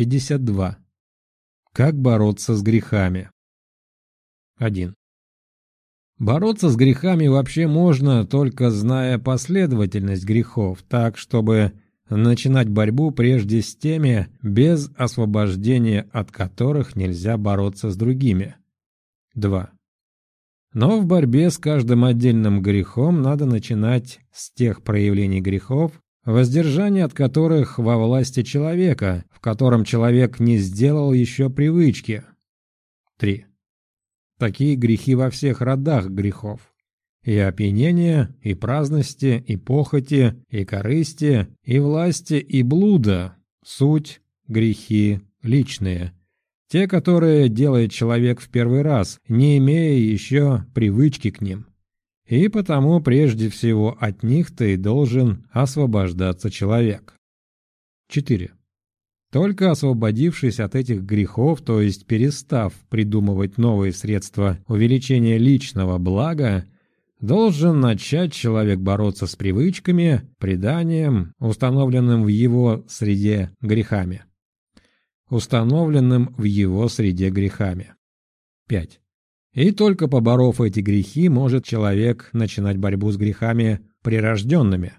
52. Как бороться с грехами? 1. Бороться с грехами вообще можно, только зная последовательность грехов, так, чтобы начинать борьбу прежде с теми, без освобождения от которых нельзя бороться с другими. 2. Но в борьбе с каждым отдельным грехом надо начинать с тех проявлений грехов, воздержание от которых во власти человека, в котором человек не сделал еще привычки. 3. Такие грехи во всех родах грехов. И опьянение, и праздности, и похоти, и корысти, и власти, и блуда. Суть – грехи личные. Те, которые делает человек в первый раз, не имея еще привычки к ним. И потому прежде всего от них-то и должен освобождаться человек. 4. Только освободившись от этих грехов, то есть перестав придумывать новые средства увеличения личного блага, должен начать человек бороться с привычками, преданием, установленным в его среде грехами. Установленным в его среде грехами. 5. И только поборов эти грехи, может человек начинать борьбу с грехами прирожденными.